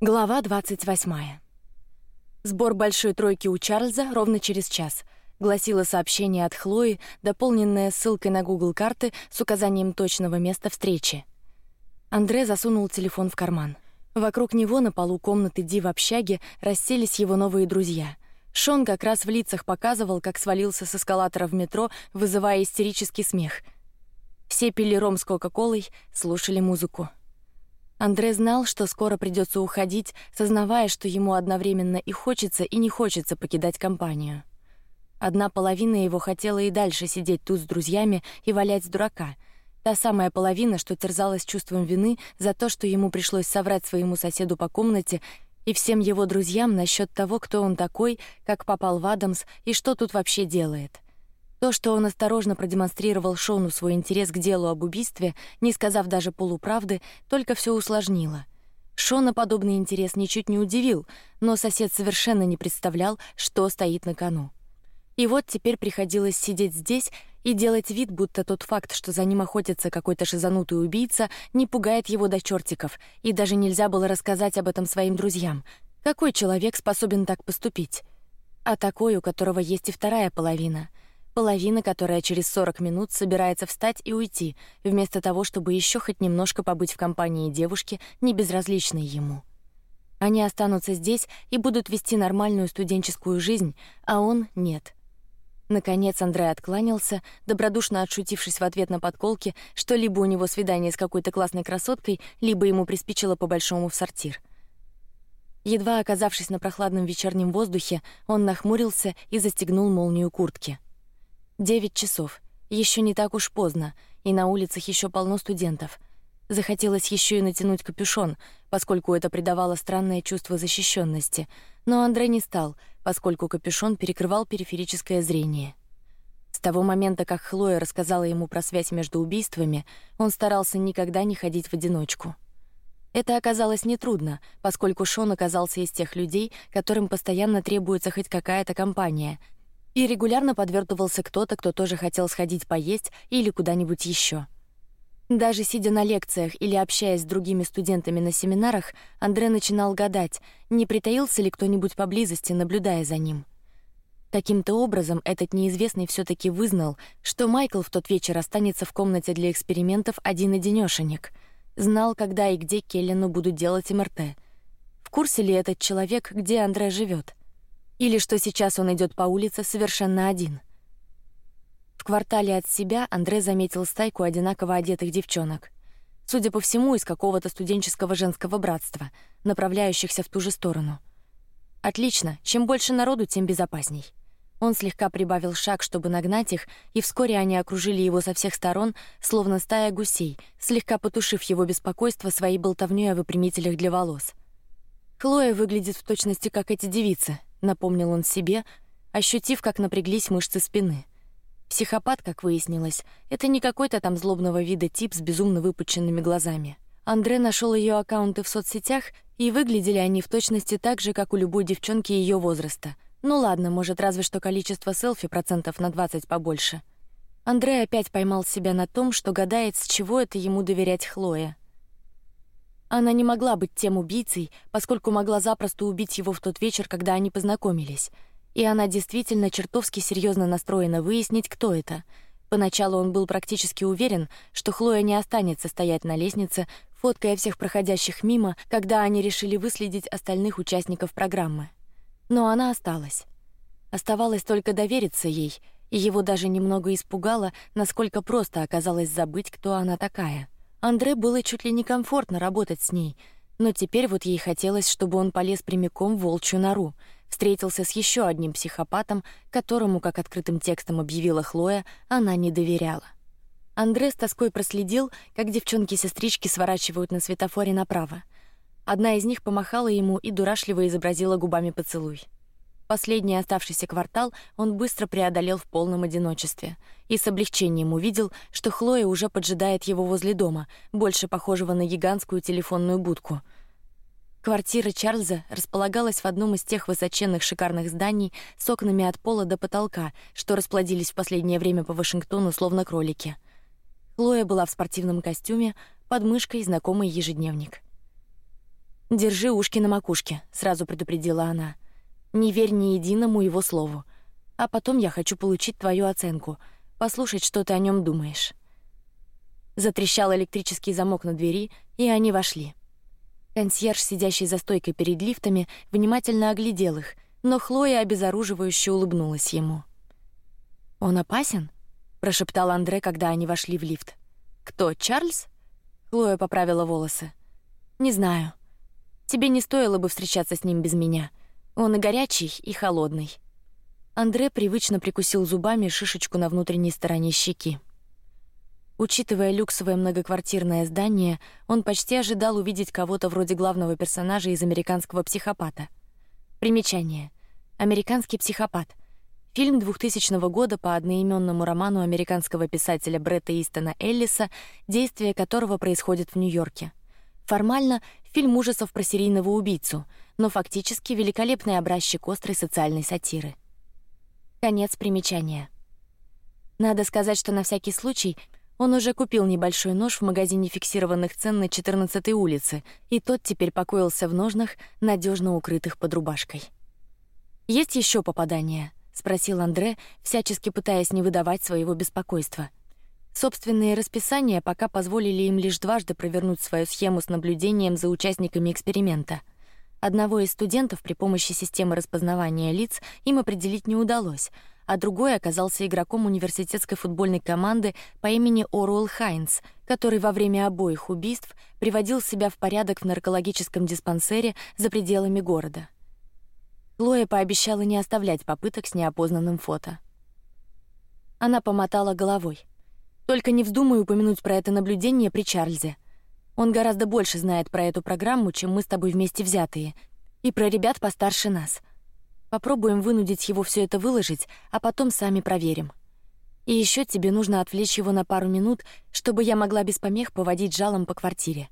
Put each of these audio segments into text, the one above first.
Глава двадцать восьмая. Сбор большой тройки у Чарльза ровно через час. Гласило сообщение от Хлои, дополненное ссылкой на Google карты с указанием точного места встречи. Андре засунул телефон в карман. Вокруг него на полу комнаты Ди в общаге расселись его новые друзья. Шон как раз в лицах показывал, как свалился с эскалатора в метро, вызывая истерический смех. Все пили ром с кока-колой, слушали музыку. Андре знал, что скоро придется уходить, сознавая, что ему одновременно и хочется, и не хочется покидать компанию. Одна половина его хотела и дальше сидеть тут с друзьями и валять дурака. Та самая половина, что терзалась чувством вины за то, что ему пришлось соврать своему соседу по комнате и всем его друзьям насчет того, кто он такой, как попал в Адамс и что тут вообще делает. То, что он осторожно продемонстрировал Шону свой интерес к делу об убийстве, не сказав даже полуправды, только все усложнило. Шона подобный интерес ничуть не удивил, но сосед совершенно не представлял, что стоит на кону. И вот теперь приходилось сидеть здесь и делать вид, будто тот факт, что за ним охотится какой-то шизанутый убийца, не пугает его до чертиков, и даже нельзя было рассказать об этом своим друзьям. Какой человек способен так поступить? А такой, у которого есть и вторая половина — половина, которая через 40 минут собирается встать и уйти, вместо того, чтобы еще хоть немножко побыть в компании девушки, не безразличной ему. Они останутся здесь и будут вести нормальную студенческую жизнь, а он нет. Наконец Андрей откланялся, добродушно отшутившись в ответ на подколки, что либо у него свидание с какой-то классной красоткой, либо ему приспичило по большому в сортир. Едва оказавшись на прохладном вечернем воздухе, он нахмурился и застегнул молнию куртки. Девять часов. Еще не так уж поздно, и на улицах еще полно студентов. Захотелось еще и натянуть капюшон, поскольку это придавало странное чувство защищенности. Но Андрей не стал, поскольку капюшон перекрывал периферическое зрение. С того момента, как Хлоя рассказала ему про связь между убийствами, он старался никогда не ходить в одиночку. Это оказалось нетрудно, поскольку Шон оказался из тех людей, которым постоянно требуется хоть какая-то компания, и регулярно подвертывался кто-то, кто тоже хотел сходить поесть или куда-нибудь еще. Даже сидя на лекциях или общаясь с другими студентами на семинарах, Андре начинал гадать, не притаился ли кто-нибудь поблизости, наблюдая за ним. Таким-то образом этот неизвестный все-таки вызнал, что Майкл в тот вечер останется в комнате для экспериментов один одинешенек. Знал, когда и где Келлену будут делать МРТ. В курсе ли этот человек, где Андре живет? Или что сейчас он идет по улице совершенно один. В квартале от себя Андрей заметил стайку одинаково одетых девчонок, судя по всему, из какого-то студенческого женского братства, направляющихся в ту же сторону. Отлично, чем больше народу, тем безопасней. Он слегка прибавил шаг, чтобы нагнать их, и вскоре они окружили его со всех сторон, словно стая гусей, слегка потушив его беспокойство своей болтовней о выпрямителях для волос. Хлоя выглядит в точности как эти девицы, напомнил он себе, ощутив, как напряглись мышцы спины. Психопат, как выяснилось, это не какой-то там злобного вида тип с безумно выпученными глазами. Андре нашел ее аккаунты в соцсетях, и выглядели они в точности так же, как у любой девчонки ее возраста. Ну ладно, может, разве что количество селфи процентов на 20 побольше. Андрей опять поймал себя на том, что гадает, с чего это ему доверять Хлое. Она не могла быть тем убийцей, поскольку могла запросто убить его в тот вечер, когда они познакомились. И она действительно чертовски серьезно настроена выяснить, кто это. Поначалу он был практически уверен, что Хлоя не останется стоять на лестнице, фоткая всех проходящих мимо, когда они решили выследить остальных участников программы. Но она осталась. Оставалось только довериться ей, и его даже немного испугало, насколько просто оказалось забыть, кто она такая. Андре было чуть ли не комфортно работать с ней, но теперь вот ей хотелось, чтобы он полез прямиком в волчью нору, встретился с еще одним психопатом, которому, как открытым текстом объявила Хлоя, она не доверяла. Андре с тоской проследил, как девчонки-сестрички сворачивают на светофоре направо. Одна из них помахала ему и дурашливо изобразила губами поцелуй. Последний оставшийся квартал он быстро преодолел в полном одиночестве и с облегчением увидел, что Хлоя уже поджидает его возле дома, больше похожего на гигантскую телефонную будку. Квартира Чарльза располагалась в одном из тех высоченных шикарных зданий с окнами от пола до потолка, что расплодились в последнее время по Вашингтону словно кролики. Хлоя была в спортивном костюме, под мышкой знакомый ежедневник. Держи ушки на макушке, сразу предупредила она. Не верь ни единому его слову. А потом я хочу получить твою оценку, послушать, что ты о нем думаешь. Затрещал электрический замок на двери, и они вошли. Консьерж, сидящий за стойкой перед лифтами, внимательно оглядел их, но Хлоя обезоруживающе улыбнулась ему. Он опасен? прошептал Андре, когда они вошли в лифт. Кто, Чарльз? Хлоя поправила волосы. Не знаю. Тебе не стоило бы встречаться с ним без меня. Он и горячий, и холодный. Андре привычно прикусил зубами шишечку на внутренней стороне щеки. Учитывая люксовое многоквартирное здание, он почти ожидал увидеть кого-то вроде главного персонажа из американского психопата. Примечание: американский психопат. Фильм 2000 года по одноименному роману американского писателя Бретта Истона Эллиса, действие которого происходит в Нью-Йорке. Формально фильм ужасов про серийного убийцу, но фактически великолепный образчик острой социальной сатиры. Конец примечания. Надо сказать, что на всякий случай он уже купил небольшой нож в магазине фиксированных цен на 14-й улице, и тот теперь покоился в ножнах, надежно укрытых под рубашкой. Есть еще попадания? – спросил Андре, всячески пытаясь не выдавать своего беспокойства. Собственные расписания пока позволили им лишь дважды провернуть свою схему с наблюдением за участниками эксперимента. Одного из студентов при помощи системы распознавания лиц им определить не удалось, а другой оказался игроком университетской футбольной команды по имени Оруэлл Хайнс, который во время обоих убийств приводил себя в порядок в наркологическом диспансере за пределами города. Лоя пообещала не оставлять попыток с неопознанным фото. Она помотала головой. Только не вздумай упомянуть про это наблюдение при Чарльзе. Он гораздо больше знает про эту программу, чем мы с тобой вместе взятые, и про ребят постарше нас. Попробуем вынудить его все это выложить, а потом сами проверим. И еще тебе нужно отвлечь его на пару минут, чтобы я могла без помех поводить жалом по квартире.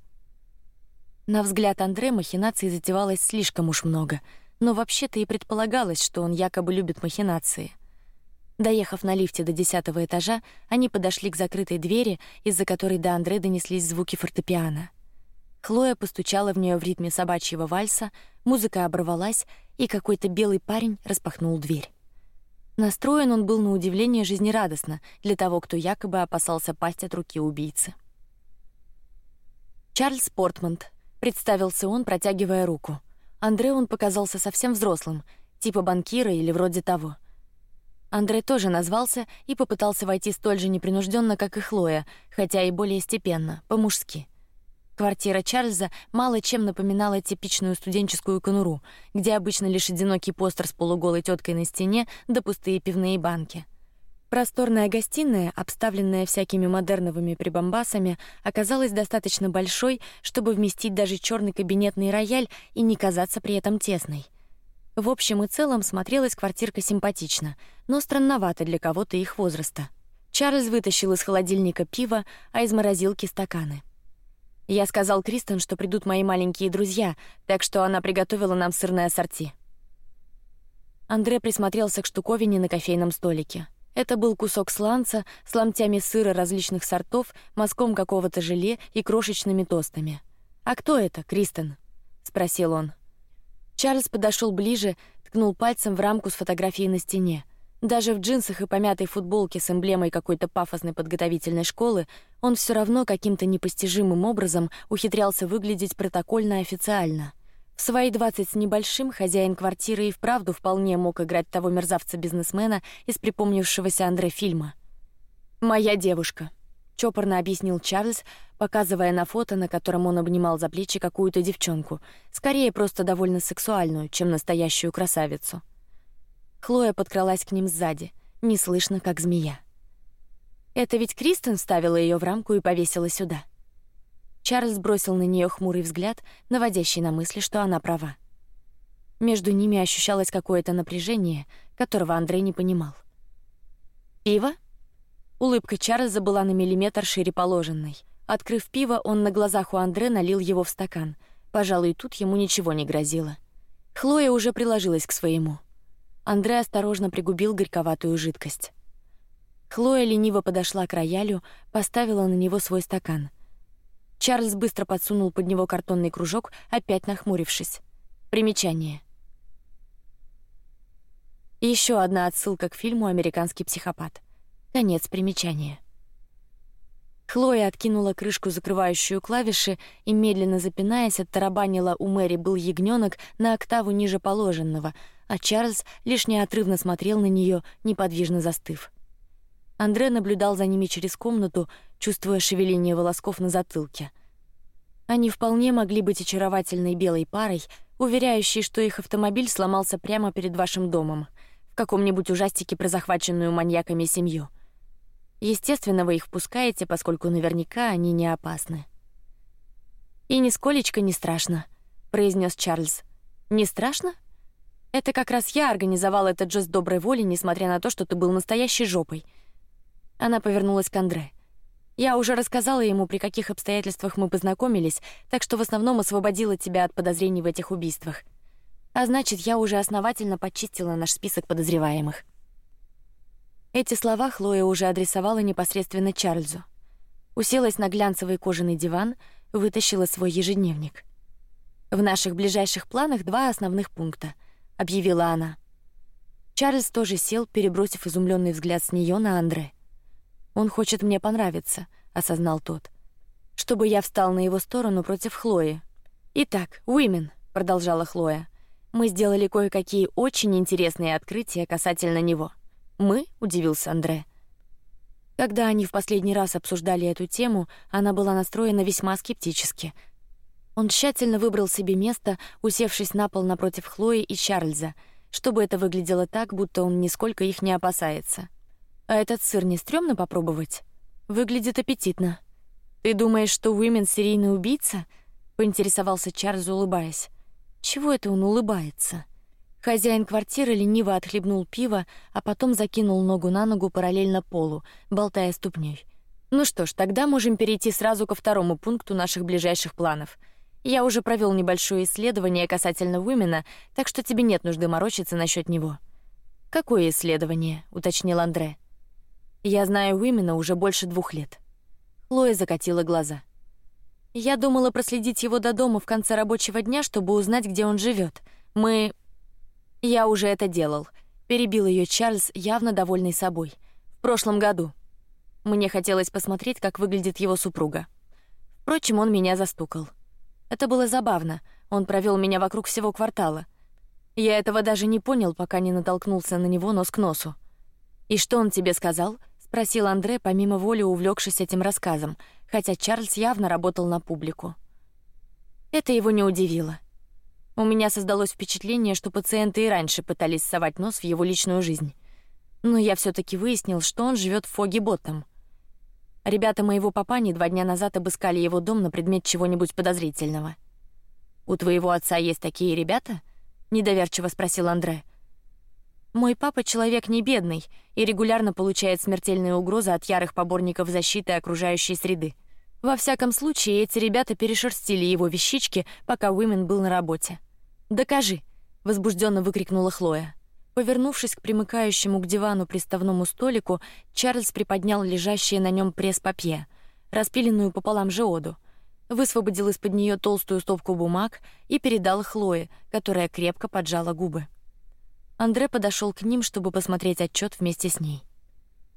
На взгляд Андре махинаций затевалось слишком уж много, но вообще-то и предполагалось, что он якобы любит махинации. Доехав на лифте до десятого этажа, они подошли к закрытой двери, из-за которой до Андре донеслись звуки фортепиано. Хлоя постучала в нее в ритме собачьего вальса, музыка оборвалась, и какой-то белый парень распахнул дверь. Настроен он был на удивление жизнерадостно для того, кто якобы опасался пасть от руки убийцы. Чарльз Портмонд представился он, протягивая руку. Андре он показался совсем взрослым, типа банкира или вроде того. Андрей тоже назвался и попытался войти столь же непринужденно, как и Хлоя, хотя и более степенно, по-мужски. Квартира Чарльза мало чем напоминала типичную студенческую конуру, где обычно лишь одинокий постер с полуголой теткой на стене да пустые пивные банки. Просторная гостиная, обставленная всякими модерновыми прибамбасами, оказалась достаточно большой, чтобы вместить даже черный кабинетный рояль и не казаться при этом тесной. В общем и целом смотрелась квартирка симпатично, но странновато для кого-то их возраста. Чарльз вытащил из холодильника пиво, а из морозилки стаканы. Я сказал Кристен, что придут мои маленькие друзья, так что она приготовила нам сырное ассорти. Андре присмотрелся к штуковине на кофейном столике. Это был кусок сланца с ломтями сыра различных сортов, мазком какого-то желе и крошечными тостами. А кто это, Кристен? – спросил он. Чарльз подошел ближе, ткнул пальцем в рамку с фотографией на стене. Даже в джинсах и помятой футболке с эмблемой какой-то пафосной подготовительной школы он все равно каким-то непостижимым образом ухитрялся выглядеть протокольно официально. В свои двадцать с небольшим хозяин квартиры и вправду вполне мог играть того мерзавца-бизнесмена из припомнившегося Андре фильма. Моя девушка, чопорно объяснил Чарльз, показывая на фото, на котором он обнимал за плечи какую-то девчонку, скорее просто довольно сексуальную, чем настоящую красавицу. Хлоя подкралась к ним сзади, неслышно, как змея. Это ведь Кристен вставила ее в рамку и повесила сюда. Чарльз бросил на нее хмурый взгляд, наводящий на мысли, что она права. Между ними ощущалось какое-то напряжение, которого Андрей не понимал. Пиво? Улыбка Чарльза была на миллиметр шире положенной. Открыв пиво, он на глазах у Андре налил его в стакан. Пожалуй, тут ему ничего не грозило. Хлоя уже приложилась к своему. Андре осторожно пригубил горьковатую жидкость. Хлоя лениво подошла к роялю, поставила на него свой стакан. Чарльз быстро подсунул под него картонный кружок, опять нахмурившись. Примечание. Еще одна отсылка к фильму «Американский психопат». Конец примечания. Хлоя откинула крышку, закрывающую клавиши, и медленно запинаясь, оттарабанила у Мэри был ягненок на октаву ниже положенного, а Чарльз лишь неотрывно смотрел на нее, неподвижно застыв. Андре наблюдал за ними через комнату, чувствуя шевеление волосков на затылке. Они вполне могли быть очаровательной белой парой, уверяющей, что их автомобиль сломался прямо перед вашим домом, в каком-нибудь ужастике про захваченную маньяками семью. Естественно, вы их впускаете, поскольку наверняка они не опасны. И нисколечко не страшно, произнес Чарльз. Не страшно? Это как раз я организовал этот жест доброй воли, несмотря на то, что ты был настоящей жопой. Она повернулась к Андре. Я уже рассказала ему, при каких обстоятельствах мы познакомились, так что в основном освободила тебя от подозрений в этих убийствах. А значит, я уже основательно почистила наш список подозреваемых. Эти слова Хлоя уже адресовала непосредственно Чарльзу. Уселась на глянцевый кожаный диван, вытащила свой ежедневник. В наших ближайших планах два основных пункта, объявила она. Чарльз тоже сел, перебросив изумленный взгляд с нее на Андре. Он хочет мне понравиться, осознал тот, чтобы я встал на его сторону против Хлои. Итак, Уимен, продолжала Хлоя, мы сделали кое-какие очень интересные открытия касательно него. Мы? удивился Андре. Когда они в последний раз обсуждали эту тему, она была настроена весьма скептически. Он тщательно выбрал себе место, усевшись на пол напротив Хлои и Чарльза, чтобы это выглядело так, будто он нисколько их не опасается. А этот сыр не стрёмно попробовать? Выглядит аппетитно. Ты думаешь, что Уимен серийный убийца? Поинтересовался Чарльз, улыбаясь. Чего это он улыбается? Хозяин квартиры лениво отхлебнул пиво, а потом закинул ногу на ногу параллельно полу, болтая ступней. Ну что ж, тогда можем перейти сразу ко второму пункту наших ближайших планов. Я уже провел небольшое исследование касательно Уимена, так что тебе нет нужды морочиться насчет него. Какое исследование? уточнил Андре. Я знаю Уимена уже больше двух лет. Хлоя закатила глаза. Я думала проследить его до дома в конце рабочего дня, чтобы узнать, где он живет. Мы я уже это делал. Перебил ее Чарльз, явно довольный собой. В прошлом году. Мне хотелось посмотреть, как выглядит его супруга. Впрочем, он меня застукал. Это было забавно. Он провел меня вокруг всего квартала. Я этого даже не понял, пока не натолкнулся на него нос к носу. И что он тебе сказал? спросил Андре, помимо воли увлекшись этим рассказом, хотя Чарльз явно работал на публику. Это его не удивило. У меня создалось впечатление, что пациенты и раньше пытались совать нос в его личную жизнь, но я все-таки выяснил, что он живет в Фоги Боттом. Ребята моего папани два дня назад обыскали его дом на предмет чего-нибудь подозрительного. У твоего отца есть такие ребята? Недоверчиво спросил Андре. Мой папа человек не бедный и регулярно получает смертельные угрозы от ярых поборников защиты окружающей среды. Во всяком случае, эти ребята перешерстили его вещички, пока Уимен был на работе. Докажи! возбужденно выкрикнула Хлоя. Повернувшись к примыкающему к дивану приставному столику, Чарльз приподнял лежащее на нем пресс-папье, распиленную пополам жеоду, высвободил из-под нее толстую стопку бумаг и передал Хлое, которая крепко поджала губы. Андре подошел к ним, чтобы посмотреть отчет вместе с ней.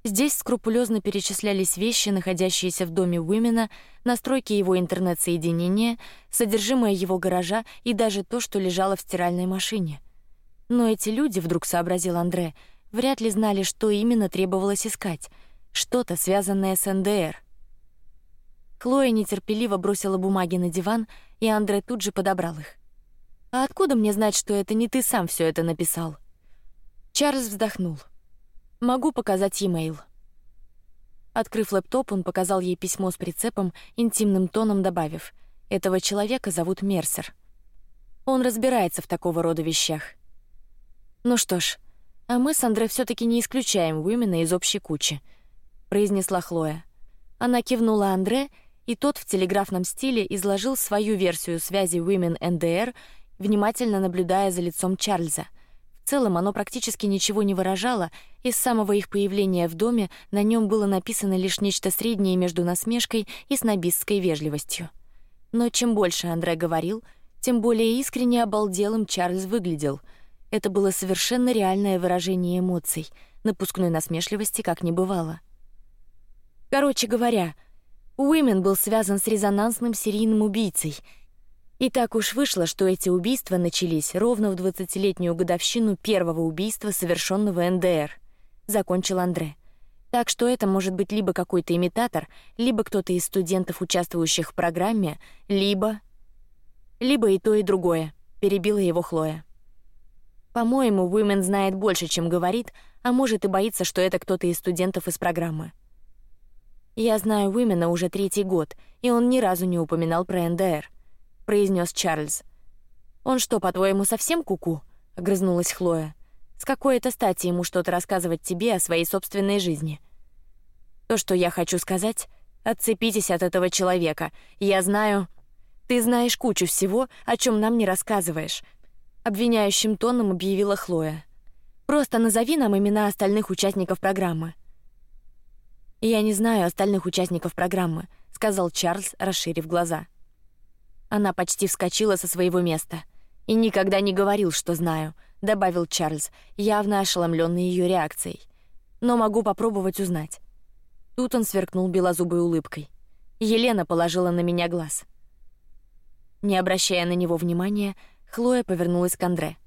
Здесь скрупулезно перечислялись вещи, находящиеся в доме Уимена, настройки его интернет-соединения, содержимое его гаража и даже то, что лежало в стиральной машине. Но эти люди, вдруг сообразил Андре, вряд ли знали, что именно требовалось искать, что-то связанное с НДР. Хлоя нетерпеливо бросила бумаги на диван, и Андре тут же подобрал их. А откуда мне знать, что это не ты сам все это написал? Чарльз вздохнул. Могу показать e-mail. Открыв лэптоп, он показал ей письмо с прицепом, интимным тоном добавив: "Этого человека зовут Мерсер. Он разбирается в такого рода вещах". Ну что ж, а мы с Андре все-таки не исключаем Уимена из общей кучи, произнесла Хлоя. Она кивнула Андре, и тот в телеграфном стиле изложил свою версию связи Women НДР, внимательно наблюдая за лицом Чарльза целом оно практически ничего не выражало, и с самого их появления в доме на нем было написано лишь нечто среднее между насмешкой и снобистской вежливостью. Но чем больше Андре говорил, тем более искренне обалделым Чарльз выглядел. Это было совершенно реальное выражение эмоций, напускной насмешливости как не бывало. Короче говоря, Уимен был связан с резонансным серийным убийцей. И так уж вышло, что эти убийства начались ровно в двадцатилетнюю годовщину первого убийства, совершенного НДР. Закончил Андре. Так что это может быть либо какой-то имитатор, либо кто-то из студентов, участвующих в программе, либо, либо и то и другое. Перебила его Хлоя. По-моему, Уимен знает больше, чем говорит, а может и боится, что это кто-то из студентов из программы. Я знаю Уимена уже третий год, и он ни разу не упоминал про НДР, произнес Чарльз. Он что, по-твоему, совсем куку? -ку? огрызнулась Хлоя. С какой это стати ему что-то рассказывать тебе о своей собственной жизни? То, что я хочу сказать, отцепитесь от этого человека. Я знаю, ты знаешь кучу всего, о чем нам не рассказываешь. Обвиняющим тоном объявила Хлоя. Просто назови нам имена остальных участников программы. Я не знаю остальных участников программы, сказал Чарльз, расширив глаза. Она почти вскочила со своего места. И никогда не говорил, что знаю, добавил Чарльз, явно ошеломленный ее реакцией. Но могу попробовать узнать. Тут он сверкнул белозубой улыбкой. Елена положила на меня глаз. Не обращая на него внимания, Хлоя повернулась к Андре.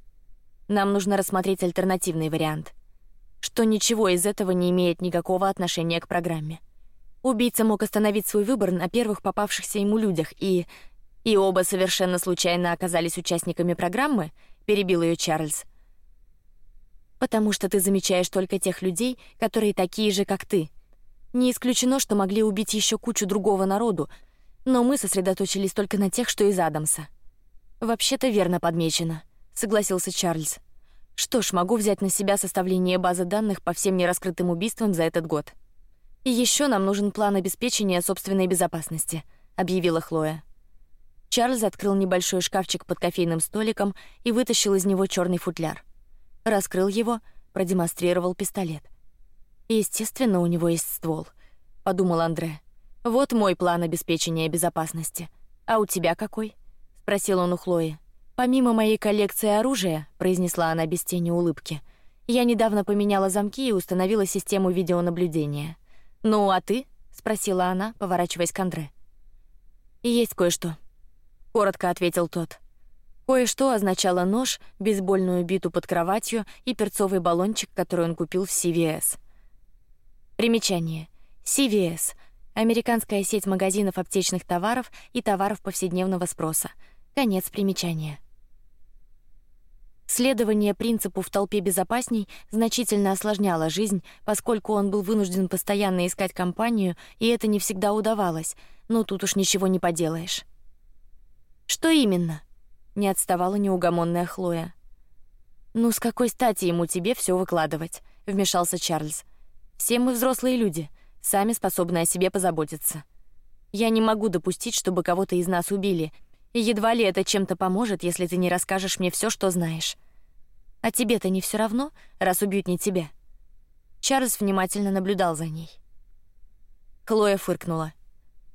Нам нужно рассмотреть альтернативный вариант что ничего из этого не имеет никакого отношения к программе. Убийца мог остановить свой выбор на первых попавшихся ему людях, и и оба совершенно случайно оказались участниками программы. Перебил ее Чарльз. Потому что ты замечаешь только тех людей, которые такие же, как ты. Не исключено, что могли убить еще кучу другого народу, но мы сосредоточились только на тех, что из Адамса. Вообще-то верно подмечено, согласился Чарльз. Что ж, могу взять на себя составление базы данных по всем нераскрытым убийствам за этот год. И еще нам нужен план обеспечения собственной безопасности, объявила Хлоя. Чарльз открыл небольшой шкафчик под кофейным столиком и вытащил из него черный футляр. Раскрыл его, продемонстрировал пистолет. Естественно, у него есть ствол, подумал Андре. Вот мой план обеспечения безопасности. А у тебя какой? спросил он у Хлои. Помимо моей коллекции оружия, произнесла она без тени улыбки, я недавно поменяла замки и установила систему видеонаблюдения. Ну а ты? спросила она, поворачиваясь к Андре. Есть кое-что. Коротко ответил тот. Кое-что означало нож, бейсбольную биту под кроватью и перцовый баллончик, который он купил в CVS. Примечание: CVS — американская сеть магазинов аптечных товаров и товаров повседневного спроса. Конец примечания. Следование принципу в толпе безопасней значительно осложняло жизнь, поскольку он был вынужден постоянно искать компанию, и это не всегда удавалось. Но тут уж ничего не поделаешь. Что именно? Не отставала неугомонная Хлоя. Ну с какой стати ему тебе все выкладывать? Вмешался Чарльз. Все мы взрослые люди, сами способны о себе позаботиться. Я не могу допустить, чтобы кого-то из нас убили, и едва ли это чем-то поможет, если ты не расскажешь мне все, что знаешь. А тебе-то не все равно, раз убьют не тебя. Чарльз внимательно наблюдал за ней. Хлоя фыркнула.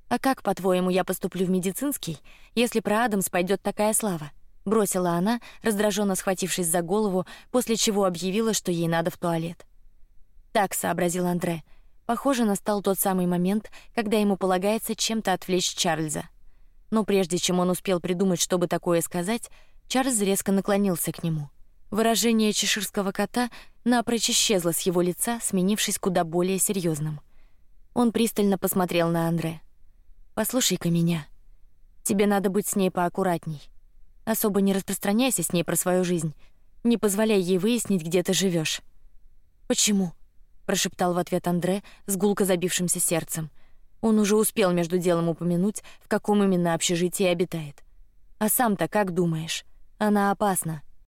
А как, по-твоему, я поступлю в медицинский, если про Адамс пойдет такая слава? Бросила она, раздраженно схватившись за голову, после чего объявила, что ей надо в туалет. Так сообразил Андре. Похоже, настал тот самый момент, когда ему полагается чем-то отвлечь Чарльза. Но прежде чем он успел придумать, чтобы такое сказать, Чарльз резко наклонился к нему. Выражение чеширского кота напрочь исчезло с его лица, сменившись куда более серьезным. Он пристально посмотрел на Андре. Послушай-ка меня. Тебе надо быть с ней поаккуратней. Особо не распространяйся с ней про свою жизнь. Не позволяй ей выяснить, где ты живешь. Почему? прошептал в ответ Андре с гулко забившимся сердцем. Он уже успел между делом упомянуть, в каком именно общежитии обитает. А сам-то как думаешь? Она опасна.